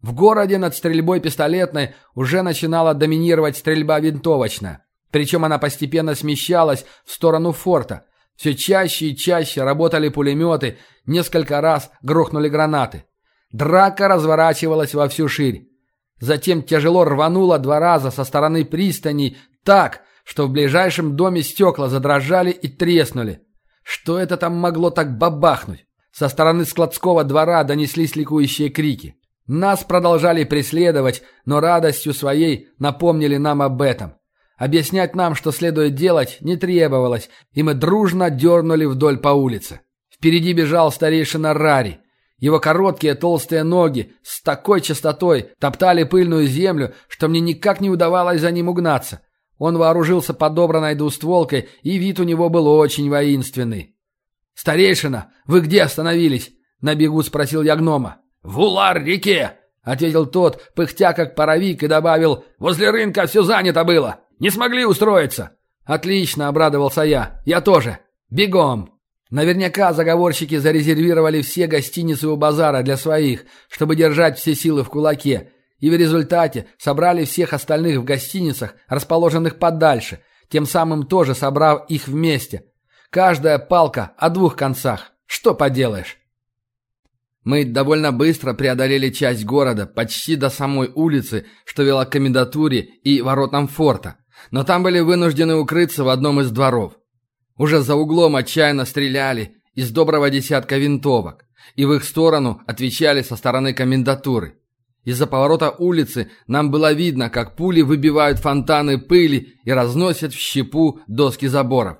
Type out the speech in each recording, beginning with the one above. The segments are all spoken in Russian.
В городе над стрельбой пистолетной уже начинала доминировать стрельба винтовочная. Причем она постепенно смещалась в сторону форта. Все чаще и чаще работали пулеметы, несколько раз грохнули гранаты. Драка разворачивалась во всю ширь. Затем тяжело рвануло два раза со стороны пристани так, что в ближайшем доме стекла задрожали и треснули. Что это там могло так бабахнуть? Со стороны складского двора донеслись ликующие крики. Нас продолжали преследовать, но радостью своей напомнили нам об этом. Объяснять нам, что следует делать, не требовалось, и мы дружно дернули вдоль по улице. Впереди бежал старейшина Рари. Его короткие толстые ноги с такой частотой топтали пыльную землю, что мне никак не удавалось за ним угнаться. Он вооружился подобранной двустволкой, и вид у него был очень воинственный. «Старейшина, вы где остановились?» — на бегу спросил я гнома. «В Улар-реке!» — ответил тот, пыхтя как паровик, и добавил. «Возле рынка все занято было. Не смогли устроиться». «Отлично!» — обрадовался я. «Я тоже. Бегом!» Наверняка заговорщики зарезервировали все гостиницы у базара для своих, чтобы держать все силы в кулаке, и в результате собрали всех остальных в гостиницах, расположенных подальше, тем самым тоже собрав их вместе. Каждая палка о двух концах. Что поделаешь? Мы довольно быстро преодолели часть города, почти до самой улицы, что вела к комендатуре и воротам форта. Но там были вынуждены укрыться в одном из дворов. Уже за углом отчаянно стреляли из доброго десятка винтовок, и в их сторону отвечали со стороны комендатуры. Из-за поворота улицы нам было видно, как пули выбивают фонтаны пыли и разносят в щепу доски заборов.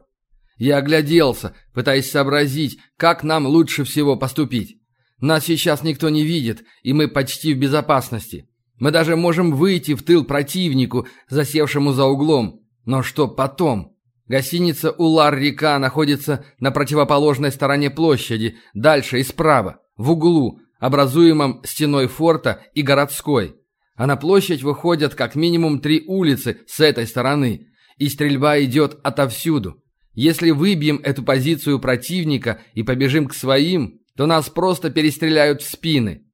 Я огляделся, пытаясь сообразить, как нам лучше всего поступить. Нас сейчас никто не видит, и мы почти в безопасности. Мы даже можем выйти в тыл противнику, засевшему за углом. Но что потом? Гостиница «Улар-река» находится на противоположной стороне площади, дальше и справа, в углу, образуемом стеной форта и городской. А на площадь выходят как минимум три улицы с этой стороны, и стрельба идет отовсюду. Если выбьем эту позицию противника и побежим к своим, то нас просто перестреляют в спины.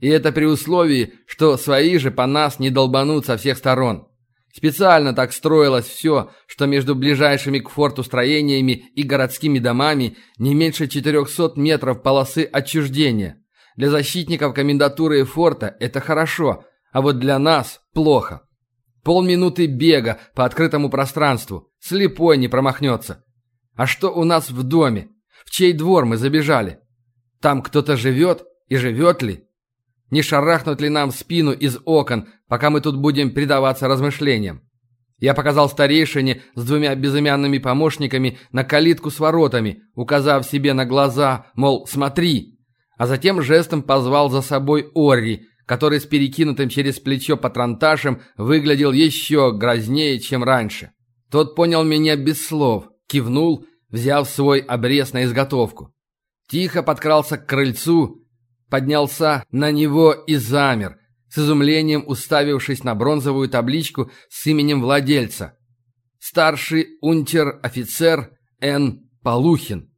И это при условии, что свои же по нас не долбанут со всех сторон. Специально так строилось все, что между ближайшими к форту строениями и городскими домами не меньше 400 метров полосы отчуждения. Для защитников комендатуры и форта это хорошо, а вот для нас плохо. Полминуты бега по открытому пространству, слепой не промахнется. А что у нас в доме? В чей двор мы забежали? Там кто-то живет и живет ли? Не шарахнут ли нам в спину из окон, пока мы тут будем предаваться размышлениям? Я показал старейшине с двумя безымянными помощниками на калитку с воротами, указав себе на глаза, мол, смотри, а затем жестом позвал за собой Орри, который с перекинутым через плечо патронташем выглядел еще грознее, чем раньше. Тот понял меня без слов, кивнул, взяв свой обрез на изготовку. Тихо подкрался к крыльцу, поднялся на него и замер, с изумлением уставившись на бронзовую табличку с именем владельца. Старший унтер-офицер Н. Полухин.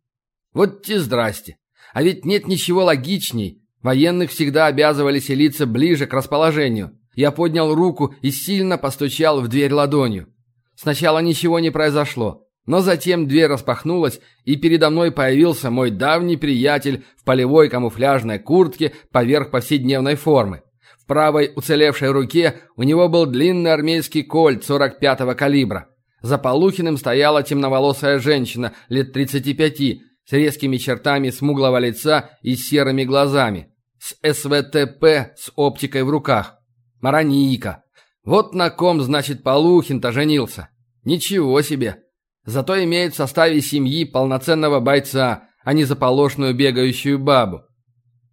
Вот те здрасте. А ведь нет ничего логичней. Военных всегда обязывали селиться ближе к расположению. Я поднял руку и сильно постучал в дверь ладонью. Сначала ничего не произошло, но затем дверь распахнулась, и передо мной появился мой давний приятель в полевой камуфляжной куртке поверх повседневной формы. В правой уцелевшей руке у него был длинный армейский кольт 45-го калибра. За Полухиным стояла темноволосая женщина лет 35, с резкими чертами смуглого лица и серыми глазами, с СВТП с оптикой в руках. Маранийка. Вот на ком, значит, Полухин-то женился. Ничего себе. Зато имеет в составе семьи полноценного бойца, а не заполошную бегающую бабу.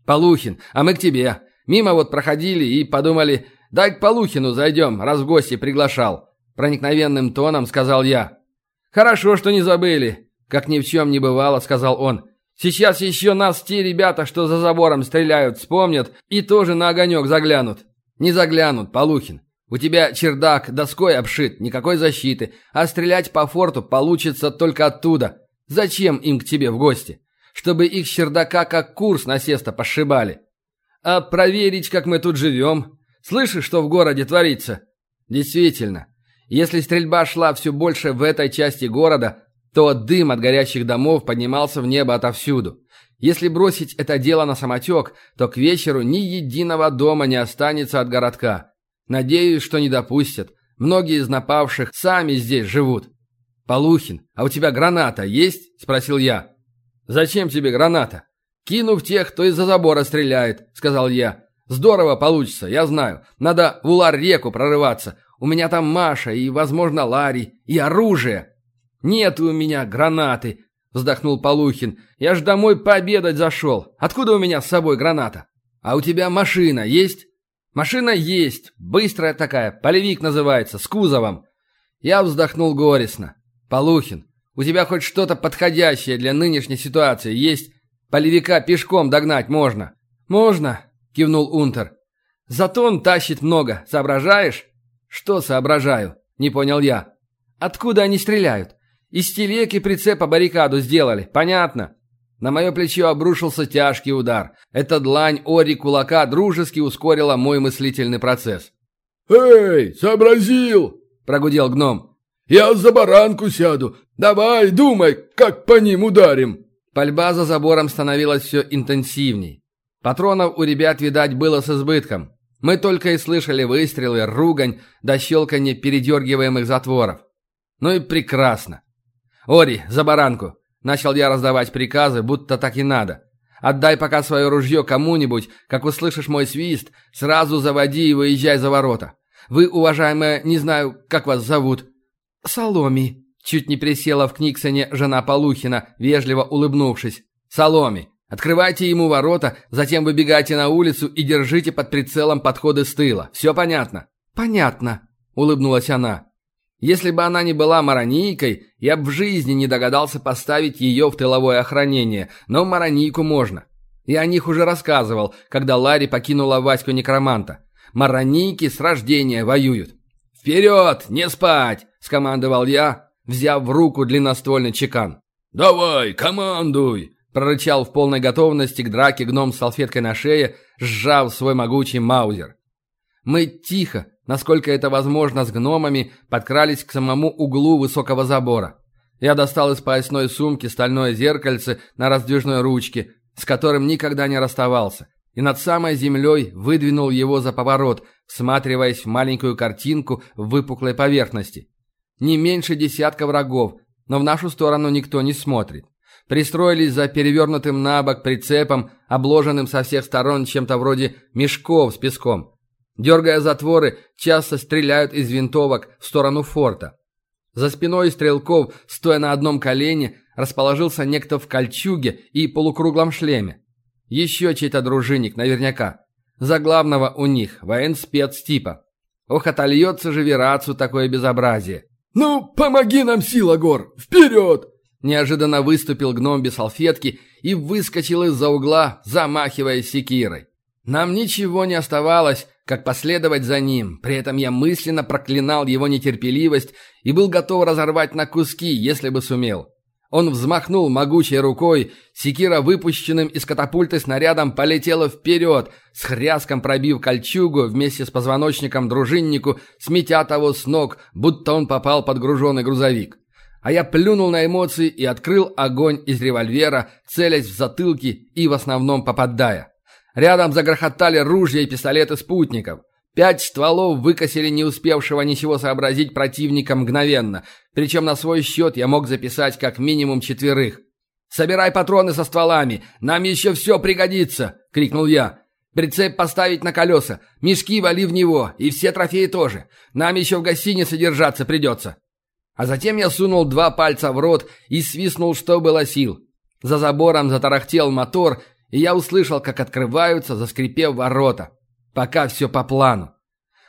Полухин, а мы к тебе. Мимо вот проходили и подумали, дай к Полухину зайдем, раз в гости приглашал. Проникновенным тоном сказал я. Хорошо, что не забыли. «Как ни в чем не бывало», — сказал он. «Сейчас еще нас те ребята, что за забором стреляют, вспомнят и тоже на огонек заглянут». «Не заглянут, Полухин. У тебя чердак доской обшит, никакой защиты, а стрелять по форту получится только оттуда. Зачем им к тебе в гости? Чтобы их чердака как курс насеста пошибали». а проверить, как мы тут живем. Слышишь, что в городе творится? Действительно, если стрельба шла все больше в этой части города, то дым от горящих домов поднимался в небо отовсюду. Если бросить это дело на самотек, то к вечеру ни единого дома не останется от городка. Надеюсь, что не допустят. Многие из напавших сами здесь живут. «Полухин, а у тебя граната есть?» – спросил я. «Зачем тебе граната?» «Кину в тех, кто из-за забора стреляет», – сказал я. «Здорово получится, я знаю. Надо в Улар-реку прорываться. У меня там Маша и, возможно, Ларри. И оружие». «Нет у меня гранаты», – вздохнул Полухин. «Я ж домой пообедать зашел. Откуда у меня с собой граната?» «А у тебя машина есть?» «Машина есть. Быстрая такая. Полевик называется. С кузовом». Я вздохнул горестно. «Полухин, у тебя хоть что-то подходящее для нынешней ситуации есть? Полевика пешком догнать можно». «Можно», – кивнул Унтер. «Зато он тащит много. Соображаешь?» «Что соображаю?» – не понял я. «Откуда они стреляют? Из телег и прицепа баррикаду сделали. Понятно?» На мое плечо обрушился тяжкий удар. Эта длань Ори кулака дружески ускорила мой мыслительный процесс. «Эй, сообразил!» – прогудел гном. Я за баранку сяду. Давай, думай, как по ним ударим!» Пальба за забором становилась все интенсивней. Патронов у ребят, видать, было с избытком. Мы только и слышали выстрелы, ругань, до щелканья передергиваемых затворов. Ну и прекрасно. «Ори, за баранку!» Начал я раздавать приказы, будто так и надо. «Отдай пока свое ружье кому-нибудь, как услышишь мой свист, сразу заводи и выезжай за ворота. Вы, уважаемая, не знаю, как вас зовут, «Соломи!» – чуть не присела в Книксоне жена Полухина, вежливо улыбнувшись. «Соломи! Открывайте ему ворота, затем выбегайте на улицу и держите под прицелом подходы с тыла. Все понятно?» «Понятно», – улыбнулась она. «Если бы она не была маронийкой, я бы в жизни не догадался поставить ее в тыловое охранение, но маронийку можно. Я о них уже рассказывал, когда Ларри покинула Ваську Некроманта. Маронийки с рождения воюют. «Вперед! Не спать!» – скомандовал я, взяв в руку длинноствольный чекан. «Давай, командуй!» – прорычал в полной готовности к драке гном с салфеткой на шее, сжав свой могучий маузер. Мы тихо, насколько это возможно с гномами, подкрались к самому углу высокого забора. Я достал из поясной сумки стальное зеркальце на раздвижной ручке, с которым никогда не расставался, и над самой землей выдвинул его за поворот, всматриваясь в маленькую картинку в выпуклой поверхности. Не меньше десятка врагов, но в нашу сторону никто не смотрит. Пристроились за перевернутым на бок прицепом, обложенным со всех сторон чем-то вроде мешков с песком. Дергая затворы, часто стреляют из винтовок в сторону форта. За спиной стрелков, стоя на одном колене, расположился некто в кольчуге и полукруглом шлеме. Еще чей-то дружинник, наверняка. За главного у них, военспец типа. Ох, отольется же Верацу такое безобразие. «Ну, помоги нам, сила гор! Вперед!» Неожиданно выступил гном без салфетки и выскочил из-за угла, замахивая секирой. Нам ничего не оставалось, как последовать за ним. При этом я мысленно проклинал его нетерпеливость и был готов разорвать на куски, если бы сумел. Он взмахнул могучей рукой, секира, выпущенным из катапульты снарядом, полетела вперед, с хряском пробив кольчугу вместе с позвоночником дружиннику, сметя того с ног, будто он попал под груженный грузовик. А я плюнул на эмоции и открыл огонь из револьвера, целясь в затылки и в основном попадая. Рядом загрохотали ружья и пистолеты спутников. Пять стволов выкосили не успевшего ничего сообразить противника мгновенно, причем на свой счет я мог записать как минимум четверых. «Собирай патроны со стволами, нам еще все пригодится!» — крикнул я. «Прицеп поставить на колеса, мешки вали в него, и все трофеи тоже. Нам еще в гостинице держаться придется». А затем я сунул два пальца в рот и свистнул, что было сил. За забором затарахтел мотор, и я услышал, как открываются, заскрипев ворота. Пока все по плану.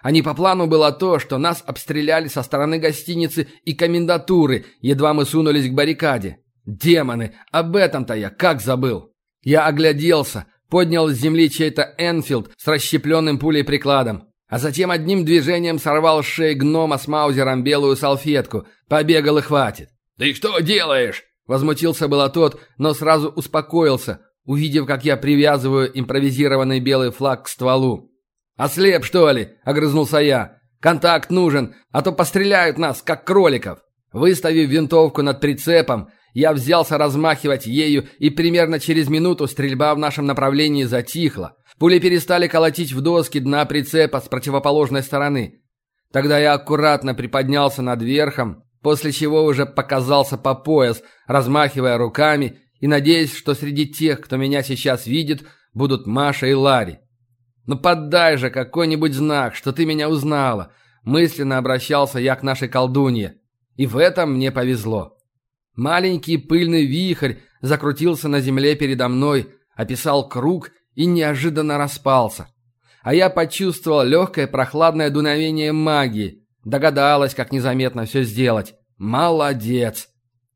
А не по плану было то, что нас обстреляли со стороны гостиницы и комендатуры, едва мы сунулись к баррикаде. Демоны, об этом-то я как забыл. Я огляделся, поднял с земли чей-то Энфилд с расщепленным пулей прикладом, а затем одним движением сорвал с шеи гнома с маузером белую салфетку. Побегал и хватит. «Ты что делаешь?» Возмутился было тот, но сразу успокоился. Увидев, как я привязываю импровизированный белый флаг к стволу. «Ослеп, что ли?» — огрызнулся я. «Контакт нужен, а то постреляют нас, как кроликов». Выставив винтовку над прицепом, я взялся размахивать ею, и примерно через минуту стрельба в нашем направлении затихла. Пули перестали колотить в доски дна прицепа с противоположной стороны. Тогда я аккуратно приподнялся над верхом, после чего уже показался по пояс, размахивая руками и надеясь, что среди тех, кто меня сейчас видит, будут Маша и Ларри. «Ну поддай же какой-нибудь знак, что ты меня узнала!» Мысленно обращался я к нашей колдунье. И в этом мне повезло. Маленький пыльный вихрь закрутился на земле передо мной, описал круг и неожиданно распался. А я почувствовал легкое прохладное дуновение магии. Догадалась, как незаметно все сделать. Молодец!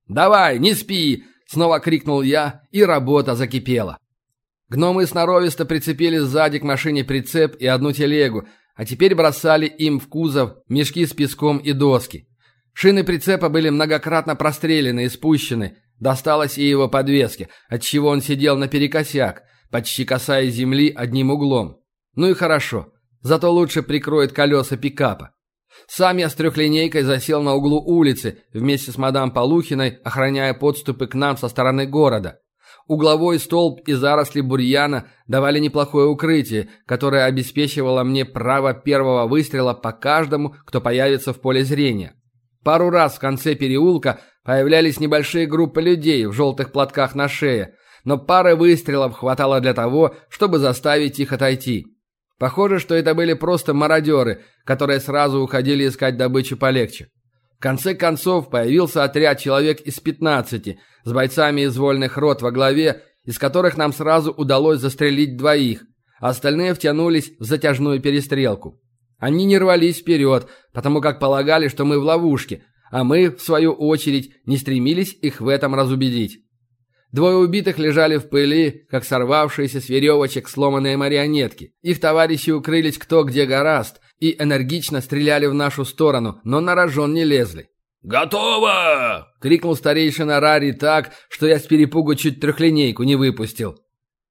«Давай, не спи!» — снова крикнул я, и работа закипела. Гномы сноровисто прицепили сзади к машине прицеп и одну телегу, а теперь бросали им в кузов мешки с песком и доски. Шины прицепа были многократно прострелены и спущены, досталось и его подвеске, отчего он сидел наперекосяк, почти касаясь земли одним углом. Ну и хорошо, зато лучше прикроет колеса пикапа. Сам я с трехлинейкой засел на углу улицы вместе с мадам Полухиной, охраняя подступы к нам со стороны города. Угловой столб и заросли бурьяна давали неплохое укрытие, которое обеспечивало мне право первого выстрела по каждому, кто появится в поле зрения. Пару раз в конце переулка появлялись небольшие группы людей в желтых платках на шее, но пары выстрелов хватало для того, чтобы заставить их отойти. Похоже, что это были просто мародеры, которые сразу уходили искать добычу полегче. В конце концов появился отряд человек из 15 с бойцами из вольных рот во главе, из которых нам сразу удалось застрелить двоих, а остальные втянулись в затяжную перестрелку. Они не рвались вперед, потому как полагали, что мы в ловушке, а мы, в свою очередь, не стремились их в этом разубедить. Двое убитых лежали в пыли, как сорвавшиеся с веревочек сломанные марионетки. Их товарищи укрылись кто где гораст и энергично стреляли в нашу сторону, но на рожон не лезли. «Готово!» — крикнул старейшина Рари так, что я с перепугу чуть трехлинейку не выпустил.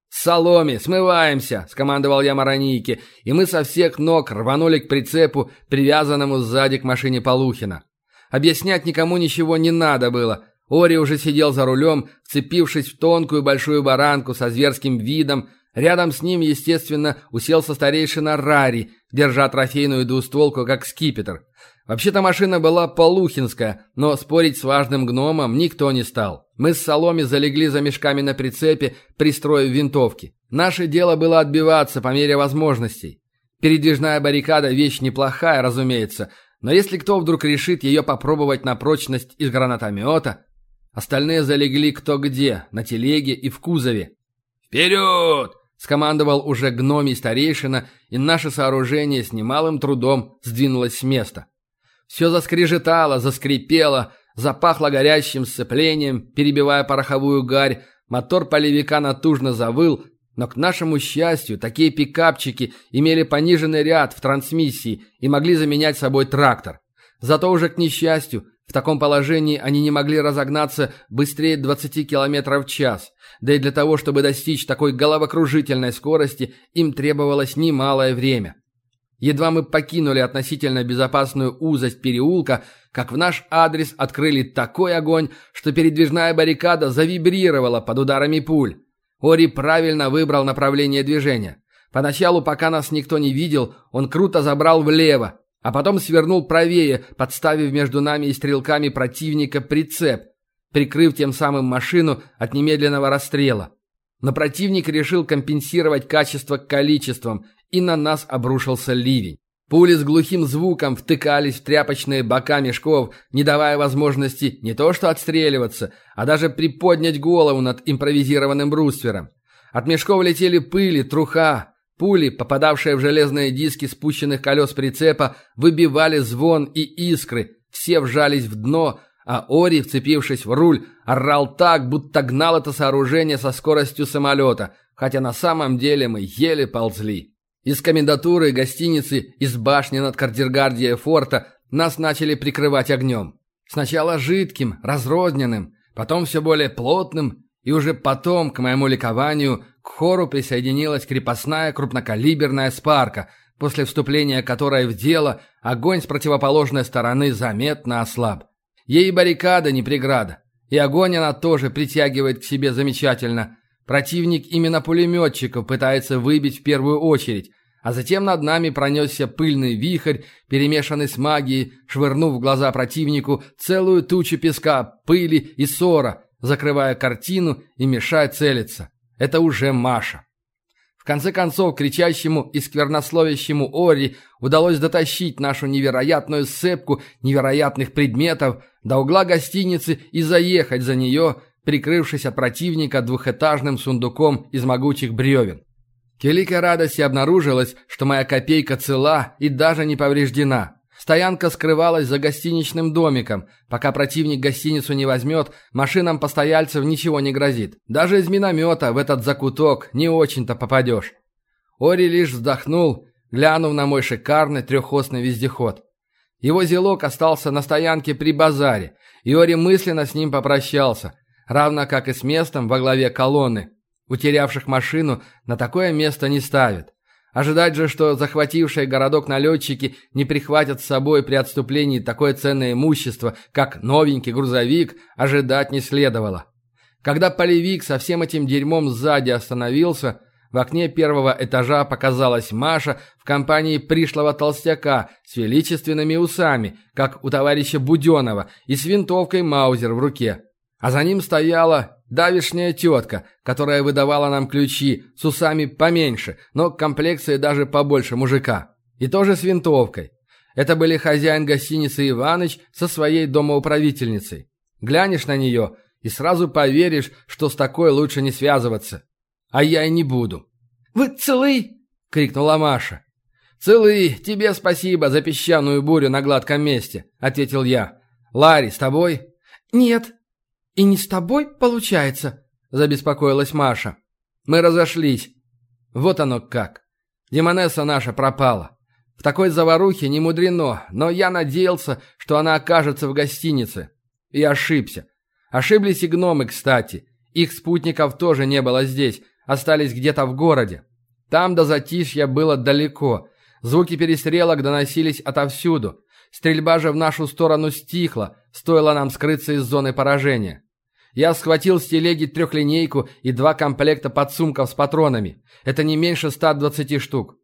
«Соломе, смываемся!» — скомандовал я Маронийке, и мы со всех ног рванули к прицепу, привязанному сзади к машине Полухина. Объяснять никому ничего не надо было. Ори уже сидел за рулем, вцепившись в тонкую большую баранку со зверским видом. Рядом с ним, естественно, уселся старейшина Рари, держа трофейную двустволку как скипетр. Вообще-то машина была полухинская, но спорить с важным гномом никто не стал. Мы с Соломи залегли за мешками на прицепе, пристроив винтовки. Наше дело было отбиваться по мере возможностей. Передвижная баррикада – вещь неплохая, разумеется, но если кто вдруг решит ее попробовать на прочность из гранатомета, Остальные залегли кто где, на телеге и в кузове. «Вперед!» — скомандовал уже гномий старейшина, и наше сооружение с немалым трудом сдвинулось с места. Все заскрежетало, заскрипело, запахло горящим сцеплением, перебивая пороховую гарь, мотор полевика натужно завыл, но к нашему счастью, такие пикапчики имели пониженный ряд в трансмиссии и могли заменять собой трактор. Зато уже к несчастью, в таком положении они не могли разогнаться быстрее 20 км в час, да и для того, чтобы достичь такой головокружительной скорости, им требовалось немалое время. Едва мы покинули относительно безопасную узость переулка, как в наш адрес открыли такой огонь, что передвижная баррикада завибрировала под ударами пуль. Ори правильно выбрал направление движения. Поначалу, пока нас никто не видел, он круто забрал влево, а потом свернул правее, подставив между нами и стрелками противника прицеп, прикрыв тем самым машину от немедленного расстрела. Но противник решил компенсировать качество количеством, и на нас обрушился ливень. Пули с глухим звуком втыкались в тряпочные бока мешков, не давая возможности не то что отстреливаться, а даже приподнять голову над импровизированным бруствером. От мешков летели пыли, труха, Пули, попадавшие в железные диски спущенных колес прицепа, выбивали звон и искры, все вжались в дно, а Ори, вцепившись в руль, орал так, будто гнал это сооружение со скоростью самолета, хотя на самом деле мы еле ползли. Из комендатуры, гостиницы, из башни над кардергардией форта нас начали прикрывать огнем. Сначала жидким, разрозненным, потом все более плотным, И уже потом, к моему ликованию, к хору присоединилась крепостная крупнокалиберная спарка, после вступления которой в дело огонь с противоположной стороны заметно ослаб. Ей баррикада не преграда, и огонь она тоже притягивает к себе замечательно. Противник именно пулеметчиков пытается выбить в первую очередь, а затем над нами пронесся пыльный вихрь, перемешанный с магией, швырнув в глаза противнику целую тучу песка, пыли и ссора, закрывая картину и мешая целиться. Это уже Маша. В конце концов, кричащему и сквернословящему Ори удалось дотащить нашу невероятную сцепку невероятных предметов до угла гостиницы и заехать за нее, прикрывшись от противника двухэтажным сундуком из могучих бревен. К великой радости обнаружилось, что моя копейка цела и даже не повреждена. Стоянка скрывалась за гостиничным домиком. Пока противник гостиницу не возьмет, машинам постояльцев ничего не грозит. Даже из миномета в этот закуток не очень-то попадешь. Ори лишь вздохнул, глянув на мой шикарный трехосный вездеход. Его зелок остался на стоянке при базаре, и Ори мысленно с ним попрощался, равно как и с местом во главе колонны. Утерявших машину на такое место не ставят. Ожидать же, что захватившие городок налетчики не прихватят с собой при отступлении такое ценное имущество, как новенький грузовик, ожидать не следовало. Когда полевик со всем этим дерьмом сзади остановился, в окне первого этажа показалась Маша в компании пришлого толстяка с величественными усами, как у товарища Буденова, и с винтовкой Маузер в руке. А за ним стояла давишняя тетка, которая выдавала нам ключи с усами поменьше, но комплекции даже побольше мужика. И тоже с винтовкой. Это были хозяин гостиницы Иваныч со своей домоуправительницей. Глянешь на нее и сразу поверишь, что с такой лучше не связываться. А я и не буду. «Вы целы?» — крикнула Маша. «Целы, тебе спасибо за песчаную бурю на гладком месте», — ответил я. «Ларри, с тобой?» «Нет», «И не с тобой, получается?» – забеспокоилась Маша. «Мы разошлись. Вот оно как. Демонесса наша пропала. В такой заварухе не мудрено, но я надеялся, что она окажется в гостинице. И ошибся. Ошиблись и гномы, кстати. Их спутников тоже не было здесь, остались где-то в городе. Там до затишья было далеко. Звуки перестрелок доносились отовсюду. Стрельба же в нашу сторону стихла, стоило нам скрыться из зоны поражения. Я схватил с телеги трехлинейку и два комплекта подсумков с патронами. Это не меньше 120 штук.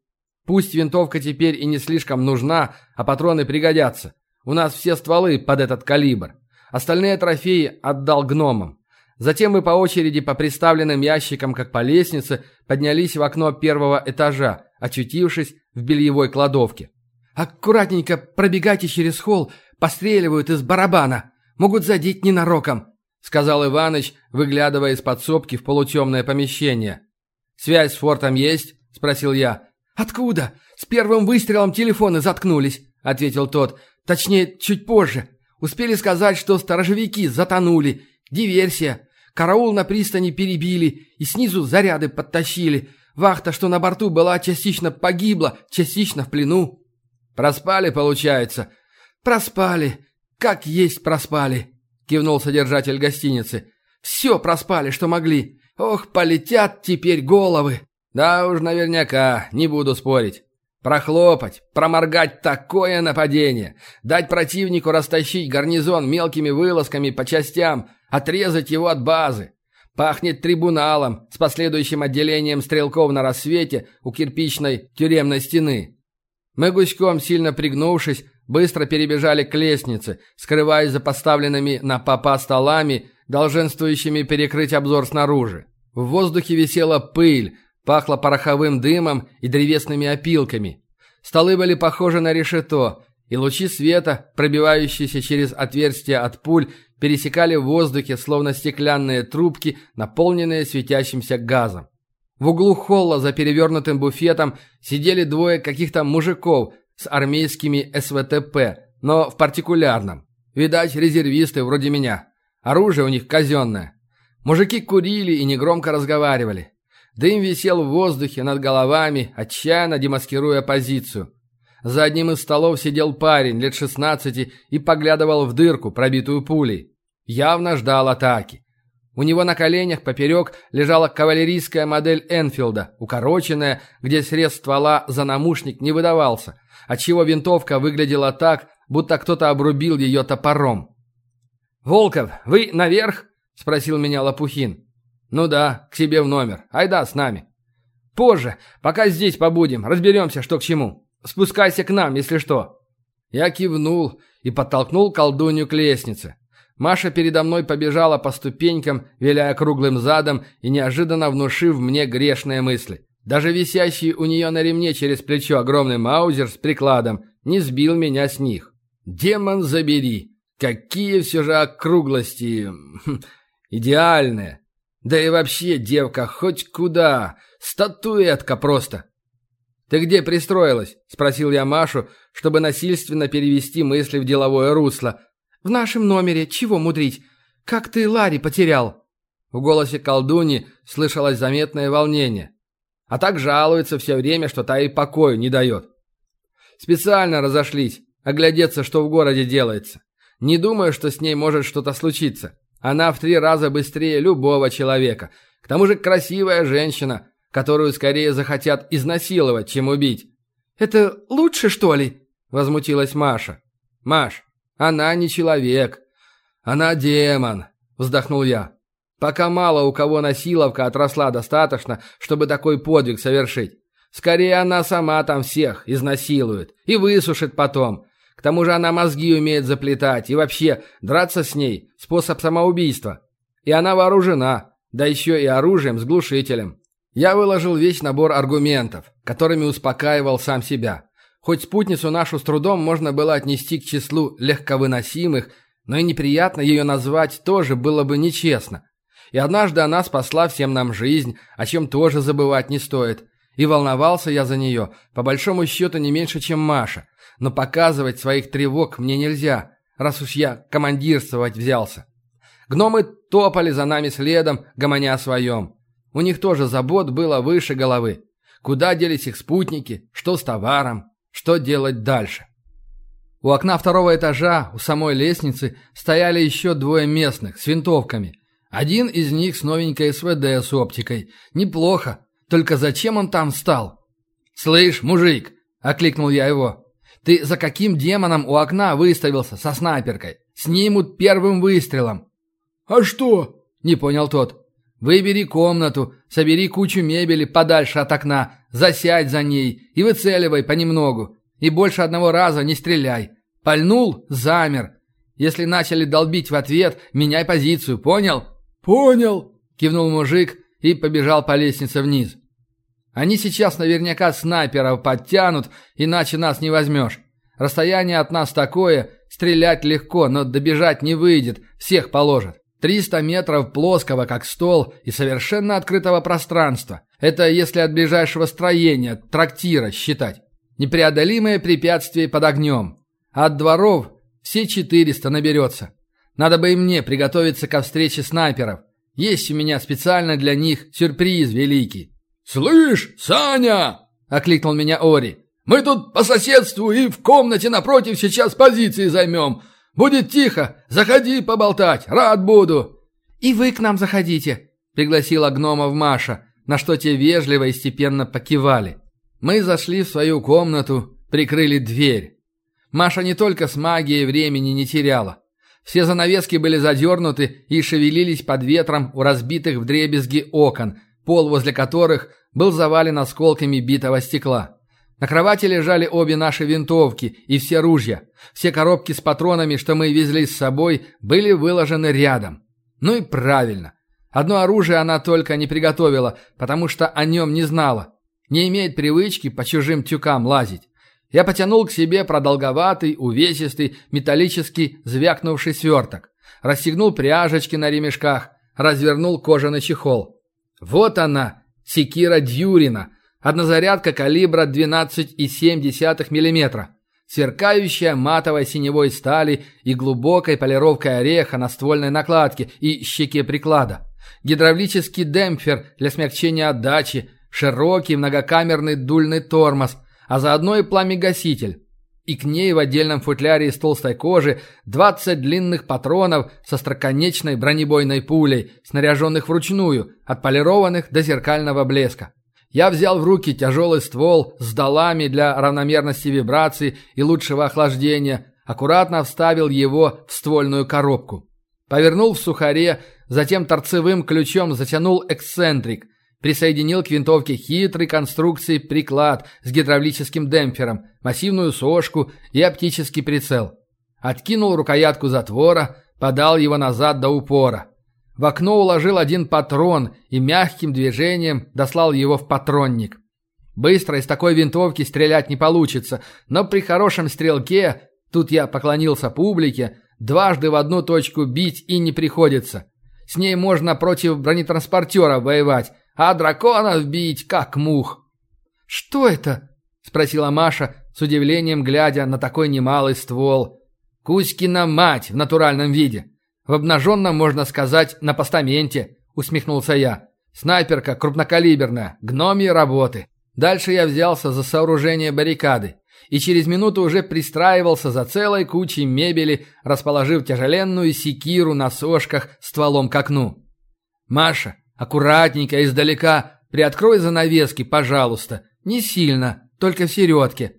Пусть винтовка теперь и не слишком нужна, а патроны пригодятся. У нас все стволы под этот калибр. Остальные трофеи отдал гномам. Затем мы по очереди по приставленным ящикам, как по лестнице, поднялись в окно первого этажа, очутившись в бельевой кладовке. «Аккуратненько пробегайте через холл, постреливают из барабана. Могут задеть ненароком», сказал Иваныч, выглядывая из подсобки в полутемное помещение. «Связь с фортом есть?» – спросил я. «Откуда? С первым выстрелом телефоны заткнулись», – ответил тот. «Точнее, чуть позже. Успели сказать, что сторожевики затонули. Диверсия. Караул на пристани перебили и снизу заряды подтащили. Вахта, что на борту была, частично погибла, частично в плену». «Проспали, получается?» «Проспали. Как есть проспали». — кивнул содержатель гостиницы. «Все проспали, что могли. Ох, полетят теперь головы!» «Да уж наверняка, не буду спорить. Прохлопать, проморгать такое нападение, дать противнику растащить гарнизон мелкими вылазками по частям, отрезать его от базы. Пахнет трибуналом с последующим отделением стрелков на рассвете у кирпичной тюремной стены. Мы гуськом, сильно пригнувшись, быстро перебежали к лестнице, скрываясь за поставленными на попа столами, долженствующими перекрыть обзор снаружи. В воздухе висела пыль, пахло пороховым дымом и древесными опилками. Столы были похожи на решето, и лучи света, пробивающиеся через отверстия от пуль, пересекали в воздухе, словно стеклянные трубки, наполненные светящимся газом. В углу холла за перевернутым буфетом сидели двое каких-то мужиков с армейскими СВТП, но в партикулярном. Видать, резервисты вроде меня. Оружие у них казенное. Мужики курили и негромко разговаривали. Дым висел в воздухе над головами, отчаянно демаскируя позицию. За одним из столов сидел парень лет 16 и поглядывал в дырку, пробитую пулей. Явно ждал атаки. У него на коленях поперек лежала кавалерийская модель Энфилда, укороченная, где срез ствола за намушник не выдавался, отчего винтовка выглядела так, будто кто-то обрубил ее топором. «Волков, вы наверх?» – спросил меня Лопухин. «Ну да, к себе в номер. Айда с нами». «Позже, пока здесь побудем, разберемся, что к чему. Спускайся к нам, если что». Я кивнул и подтолкнул колдунью к лестнице. Маша передо мной побежала по ступенькам, виляя круглым задом и неожиданно внушив мне грешные мысли. Даже висящий у нее на ремне через плечо огромный маузер с прикладом не сбил меня с них. «Демон забери! Какие все же округлости! Хм, идеальные! Да и вообще, девка, хоть куда! Статуэтка просто!» «Ты где пристроилась?» – спросил я Машу, чтобы насильственно перевести мысли в деловое русло – «В нашем номере, чего мудрить? Как ты Ларри потерял?» В голосе колдуни слышалось заметное волнение. А так жалуется все время, что та и покою не дает. Специально разошлись, оглядеться, что в городе делается. Не думаю, что с ней может что-то случиться. Она в три раза быстрее любого человека. К тому же красивая женщина, которую скорее захотят изнасиловать, чем убить. «Это лучше, что ли?» – возмутилась Маша. «Маш, она не человек. Она демон, вздохнул я. Пока мало у кого насиловка отросла достаточно, чтобы такой подвиг совершить. Скорее она сама там всех изнасилует и высушит потом. К тому же она мозги умеет заплетать и вообще драться с ней – способ самоубийства. И она вооружена, да еще и оружием с глушителем. Я выложил весь набор аргументов, которыми успокаивал сам себя. Хоть спутницу нашу с трудом можно было отнести к числу легковыносимых, но и неприятно ее назвать тоже было бы нечестно. И однажды она спасла всем нам жизнь, о чем тоже забывать не стоит. И волновался я за нее, по большому счету не меньше, чем Маша. Но показывать своих тревог мне нельзя, раз уж я командирствовать взялся. Гномы топали за нами следом, гомоня о своем. У них тоже забот было выше головы. Куда делись их спутники, что с товаром, что делать дальше? У окна второго этажа, у самой лестницы, стояли еще двое местных с винтовками. Один из них с новенькой СВД с оптикой. Неплохо. Только зачем он там встал? «Слышь, мужик!» – окликнул я его. «Ты за каким демоном у окна выставился со снайперкой? Снимут первым выстрелом». «А что?» – не понял тот. «Выбери комнату, собери кучу мебели подальше от окна, Засядь за ней и выцеливай понемногу. И больше одного раза не стреляй. Пальнул – замер. Если начали долбить в ответ, меняй позицию, понял? Понял, кивнул мужик и побежал по лестнице вниз. Они сейчас наверняка снайперов подтянут, иначе нас не возьмешь. Расстояние от нас такое, стрелять легко, но добежать не выйдет, всех положат. 300 метров плоского, как стол, и совершенно открытого пространства. Это если от ближайшего строения, трактира, считать. Непреодолимое препятствие под огнем. От дворов все 400 наберется. Надо бы и мне приготовиться ко встрече снайперов. Есть у меня специально для них сюрприз великий. «Слышь, Саня!» – окликнул меня Ори. «Мы тут по соседству и в комнате напротив сейчас позиции займем. Будет тихо, заходи поболтать, рад буду». «И вы к нам заходите», — пригласила гномов Маша, на что те вежливо и степенно покивали. Мы зашли в свою комнату, прикрыли дверь. Маша не только с магией времени не теряла. Все занавески были задернуты и шевелились под ветром у разбитых вдребезги окон, пол возле которых был завален осколками битого стекла. На кровати лежали обе наши винтовки и все ружья. Все коробки с патронами, что мы везли с собой, были выложены рядом. Ну и правильно. Одно оружие она только не приготовила, потому что о нем не знала. Не имеет привычки по чужим тюкам лазить. Я потянул к себе продолговатый, увесистый, металлический, звякнувший сверток. Расстегнул пряжечки на ремешках, развернул кожаный чехол. Вот она, секира Дьюрина, Однозарядка калибра 12,7 мм. Сверкающая матовой синевой стали и глубокой полировкой ореха на ствольной накладке и щеке приклада. Гидравлический демпфер для смягчения отдачи, широкий многокамерный дульный тормоз, а заодно и пламегаситель. и к ней в отдельном футляре из толстой кожи 20 длинных патронов со строконечной бронебойной пулей, снаряженных вручную, отполированных до зеркального блеска. Я взял в руки тяжелый ствол с долами для равномерности вибраций и лучшего охлаждения, аккуратно вставил его в ствольную коробку. Повернул в сухаре, затем торцевым ключом затянул эксцентрик, Присоединил к винтовке хитрый конструкции приклад с гидравлическим демпфером, массивную сошку и оптический прицел. Откинул рукоятку затвора, подал его назад до упора. В окно уложил один патрон и мягким движением дослал его в патронник. Быстро из такой винтовки стрелять не получится, но при хорошем стрелке, тут я поклонился публике, дважды в одну точку бить и не приходится. С ней можно против бронетранспортера воевать, а драконов бить, как мух». «Что это?» – спросила Маша, с удивлением глядя на такой немалый ствол. «Кузькина мать в натуральном виде. В обнаженном, можно сказать, на постаменте», – усмехнулся я. «Снайперка крупнокалиберная, гномии работы». Дальше я взялся за сооружение баррикады и через минуту уже пристраивался за целой кучей мебели, расположив тяжеленную секиру на сошках стволом к окну. «Маша, Аккуратненько, издалека. Приоткрой занавески, пожалуйста. Не сильно, только в середке.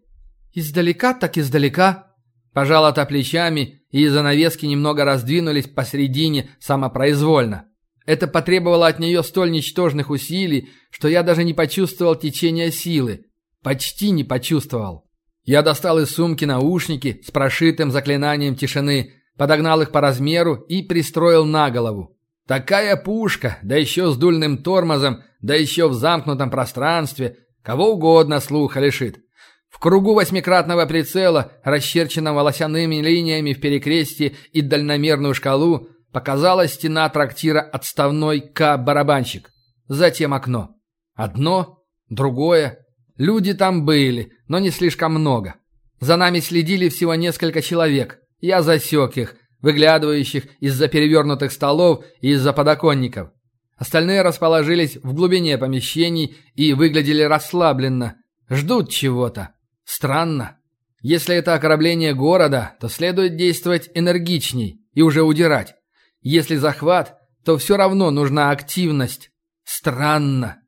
Издалека так издалека. Пожала та плечами, и занавески немного раздвинулись посредине самопроизвольно. Это потребовало от нее столь ничтожных усилий, что я даже не почувствовал течения силы. Почти не почувствовал. Я достал из сумки наушники с прошитым заклинанием тишины, подогнал их по размеру и пристроил на голову. Такая пушка, да еще с дульным тормозом, да еще в замкнутом пространстве, кого угодно слуха лишит. В кругу восьмикратного прицела, расчерченного волосяными линиями в перекрестии и дальномерную шкалу, показалась стена трактира отставной К-барабанщик. Затем окно. Одно, другое. Люди там были, но не слишком много. За нами следили всего несколько человек. Я засек их, выглядывающих из-за перевернутых столов и из-за подоконников. Остальные расположились в глубине помещений и выглядели расслабленно. Ждут чего-то. Странно. Если это окрабление города, то следует действовать энергичней и уже удирать. Если захват, то все равно нужна активность. Странно.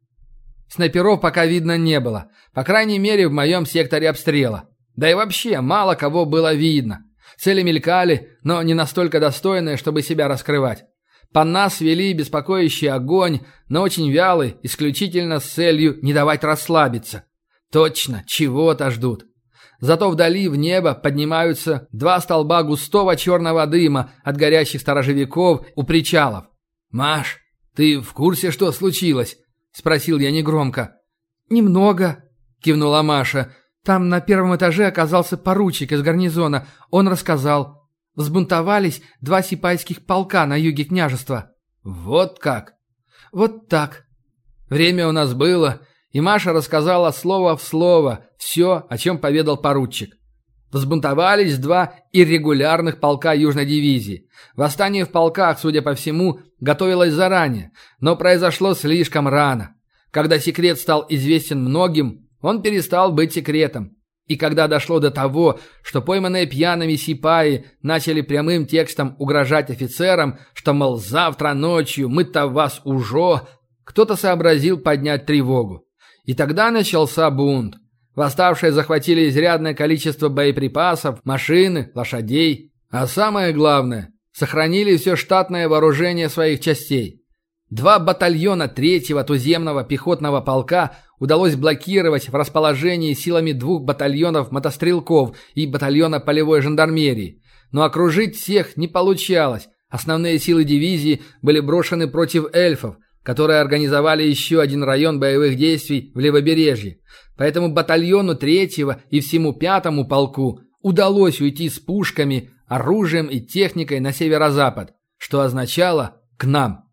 Снайперов пока видно не было. По крайней мере, в моем секторе обстрела. Да и вообще, мало кого было видно. Цели мелькали, но не настолько достойные, чтобы себя раскрывать. По нас вели беспокоящий огонь, но очень вялый, исключительно с целью не давать расслабиться. Точно, чего-то ждут. Зато вдали в небо поднимаются два столба густого черного дыма от горящих сторожевиков у причалов. «Маш, ты в курсе, что случилось?» – спросил я негромко. «Немного», – кивнула Маша – там на первом этаже оказался поручик из гарнизона. Он рассказал. Взбунтовались два сипайских полка на юге княжества. Вот как? Вот так. Время у нас было, и Маша рассказала слово в слово все, о чем поведал поручик. Взбунтовались два иррегулярных полка Южной дивизии. Восстание в полках, судя по всему, готовилось заранее, но произошло слишком рано. Когда секрет стал известен многим, он перестал быть секретом. И когда дошло до того, что пойманные пьяными сипаи начали прямым текстом угрожать офицерам, что, мол, завтра ночью мы-то вас уже, кто-то сообразил поднять тревогу. И тогда начался бунт. Восставшие захватили изрядное количество боеприпасов, машины, лошадей. А самое главное, сохранили все штатное вооружение своих частей. Два батальона третьего туземного пехотного полка удалось блокировать в расположении силами двух батальонов мотострелков и батальона полевой жандармерии. Но окружить всех не получалось. Основные силы дивизии были брошены против эльфов, которые организовали еще один район боевых действий в левобережье. Поэтому батальону третьего и всему пятому полку удалось уйти с пушками, оружием и техникой на северо-запад, что означало «к нам».